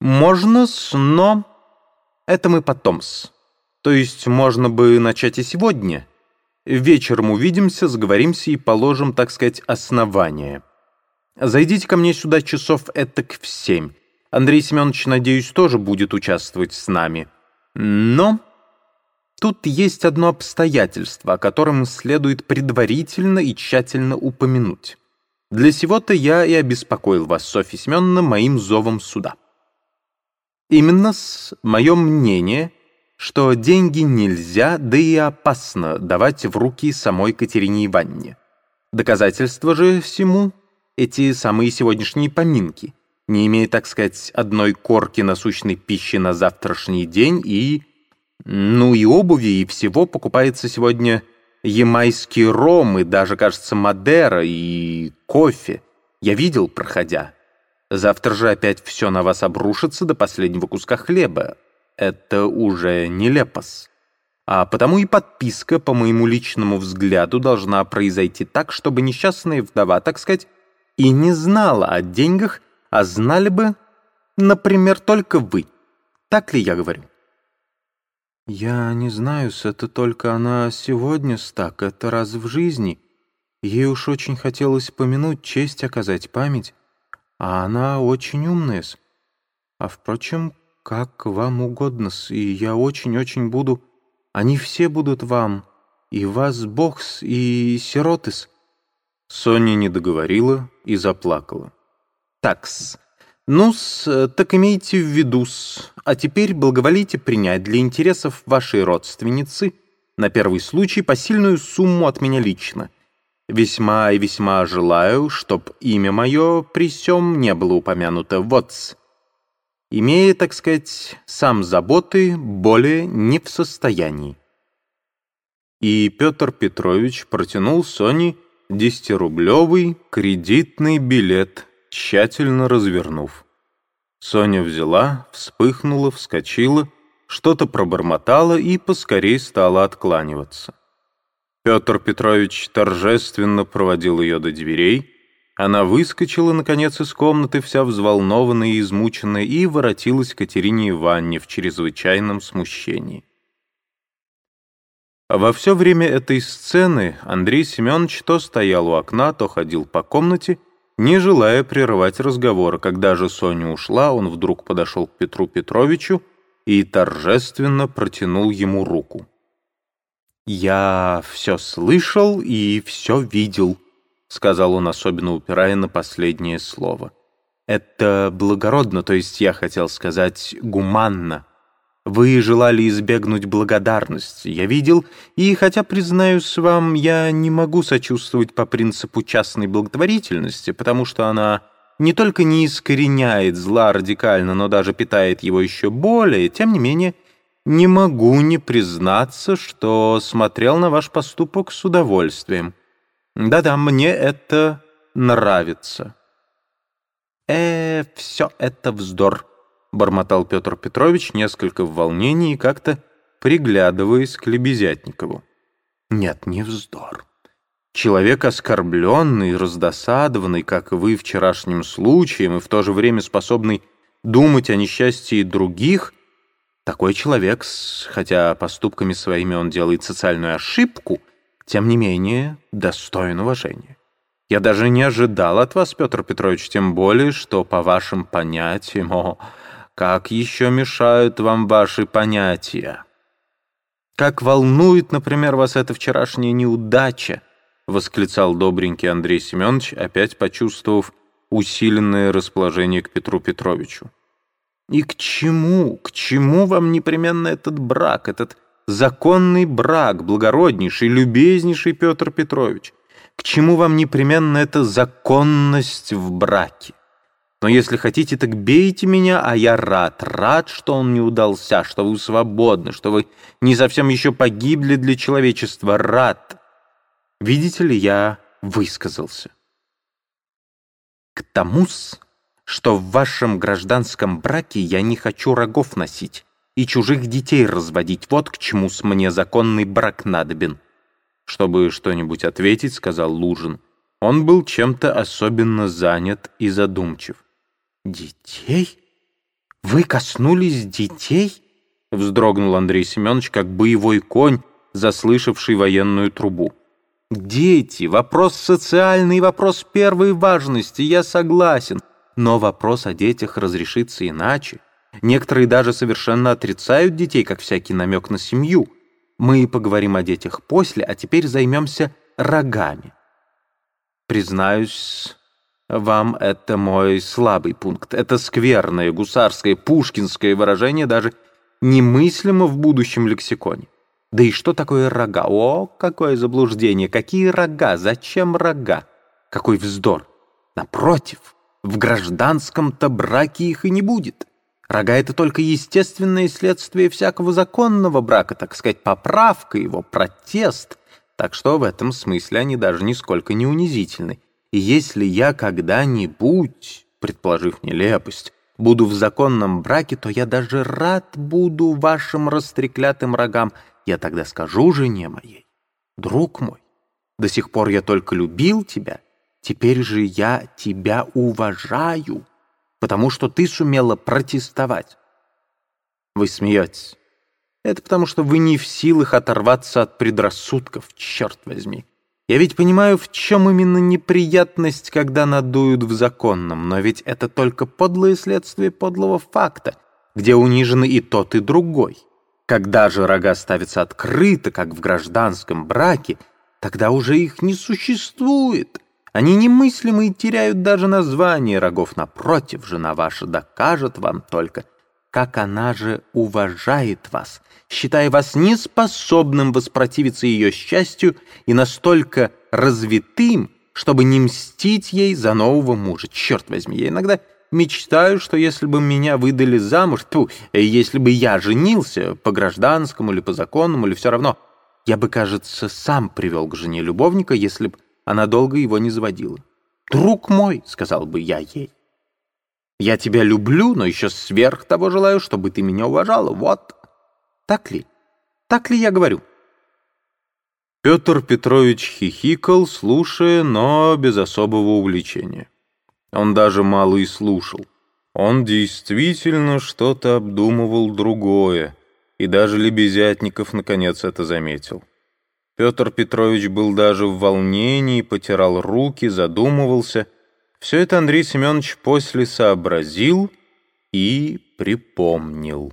Можно-с, но это мы потом-с. То есть можно бы начать и сегодня. Вечером увидимся, сговоримся и положим, так сказать, основание. Зайдите ко мне сюда часов этак в семь. Андрей Семенович, надеюсь, тоже будет участвовать с нами. Но тут есть одно обстоятельство, о котором следует предварительно и тщательно упомянуть. Для сего-то я и обеспокоил вас, Софья Семеновна, моим зовом сюда. Именно с мое мнение, что деньги нельзя, да и опасно давать в руки самой Катерине Ивановне. Доказательство же всему — эти самые сегодняшние поминки, не имея, так сказать, одной корки насущной пищи на завтрашний день и... Ну и обуви, и всего покупается сегодня ямайский ром, и даже, кажется, Мадера, и кофе. Я видел, проходя. Завтра же опять все на вас обрушится до последнего куска хлеба. Это уже нелепос. А потому и подписка, по моему личному взгляду, должна произойти так, чтобы несчастная вдова, так сказать, и не знала о деньгах, а знали бы, например, только вы. Так ли я говорю? «Я не знаю, это только она сегодня так, это раз в жизни. Ей уж очень хотелось помянуть, честь оказать, память. А она очень умная -с. А впрочем, как вам угодно -с, и я очень-очень буду... Они все будут вам, и вас Бог-с, и сироты-с». Соня не договорила и заплакала. «Такс, ну-с, так имейте в виду-с. А теперь благоволите принять для интересов вашей родственницы на первый случай посильную сумму от меня лично» Весьма и весьма желаю, чтоб имя мое при сём не было упомянуто. Вот. Имея, так сказать, сам заботы, более не в состоянии. И Петр Петрович протянул Соне десятирублевый кредитный билет, тщательно развернув. Соня взяла, вспыхнула, вскочила, что-то пробормотала и поскорей стала откланиваться. Петр Петрович торжественно проводил ее до дверей. Она выскочила, наконец, из комнаты, вся взволнованная и измученная, и воротилась к Катерине Ивановне в чрезвычайном смущении. Во все время этой сцены Андрей Семенович то стоял у окна, то ходил по комнате, не желая прерывать разговора. Когда же Соня ушла, он вдруг подошел к Петру Петровичу и торжественно протянул ему руку. «Я все слышал и все видел», — сказал он, особенно упирая на последнее слово. «Это благородно, то есть я хотел сказать гуманно. Вы желали избегнуть благодарности, я видел, и хотя, признаюсь вам, я не могу сочувствовать по принципу частной благотворительности, потому что она не только не искореняет зла радикально, но даже питает его еще более, тем не менее, — не могу не признаться, что смотрел на ваш поступок с удовольствием. Да-да, мне это нравится. Э, все это вздор, бормотал Петр Петрович несколько в волнении и как-то приглядываясь к Лебезятникову. Нет, не вздор. Человек оскорбленный, раздосадованный, как вы вчерашним случаем, и в то же время способный думать о несчастье других, такой человек, хотя поступками своими он делает социальную ошибку, тем не менее достоин уважения. Я даже не ожидал от вас, Петр Петрович, тем более, что по вашим понятиям, о, как еще мешают вам ваши понятия. Как волнует, например, вас эта вчерашняя неудача, восклицал добренький Андрей Семенович, опять почувствовав усиленное расположение к Петру Петровичу. И к чему, к чему вам непременно этот брак, этот законный брак, благороднейший, любезнейший Петр Петрович? К чему вам непременно эта законность в браке? Но если хотите, так бейте меня, а я рад, рад, что он не удался, что вы свободны, что вы не совсем еще погибли для человечества, рад. Видите ли, я высказался. К тому-с, что в вашем гражданском браке я не хочу рогов носить и чужих детей разводить. Вот к чему с мне законный брак надобен». Чтобы что-нибудь ответить, сказал Лужин. Он был чем-то особенно занят и задумчив. «Детей? «Вы коснулись детей?» — вздрогнул Андрей Семенович, как боевой конь, заслышавший военную трубу. «Дети — вопрос социальный, вопрос первой важности, я согласен. Но вопрос о детях разрешится иначе. Некоторые даже совершенно отрицают детей, как всякий намек на семью. Мы поговорим о детях после, а теперь займемся рогами. Признаюсь, вам это мой слабый пункт. Это скверное гусарское пушкинское выражение даже немыслимо в будущем лексиконе. Да и что такое рога? О, какое заблуждение! Какие рога? Зачем рога? Какой вздор! Напротив, в гражданском-то браке их и не будет. Рога — это только естественное следствие всякого законного брака, так сказать, поправка его, протест. Так что в этом смысле они даже нисколько не унизительны. И если я когда-нибудь, предположив нелепость, буду в законном браке, то я даже рад буду вашим растреклятым рогам. Я тогда скажу жене моей, друг мой, до сих пор я только любил тебя, теперь же я тебя уважаю, потому что ты сумела протестовать. Вы смеетесь. Это потому, что вы не в силах оторваться от предрассудков, черт возьми. Я ведь понимаю, в чем именно неприятность, когда надуют в законном, но ведь это только подлое следствие подлого факта, где унижены и тот, и другой. Когда же рога ставятся открыто, как в гражданском браке, тогда уже их не существует. Они немыслимы и теряют даже название рогов. Напротив, жена ваша докажет вам только, как она же уважает вас, считая вас неспособным воспротивиться ее счастью и настолько развитым, чтобы не мстить ей за нового мужа. Черт возьми, я иногда мечтаю, что если бы меня выдали замуж, тьфу, если бы я женился по гражданскому или по законному, или все равно, я бы, кажется, сам привел к жене любовника, если бы она долго его не заводила. «Друг мой», — сказал бы я ей, — «я тебя люблю, но еще сверх того желаю, чтобы ты меня уважала. Вот». Так ли? Так ли я говорю?» Петр Петрович хихикал, слушая, но без особого увлечения. Он даже мало и слушал. Он действительно что-то обдумывал другое, и даже Лебезятников наконец это заметил. Петр Петрович был даже в волнении, потирал руки, задумывался. Все это Андрей Семенович после сообразил и припомнил.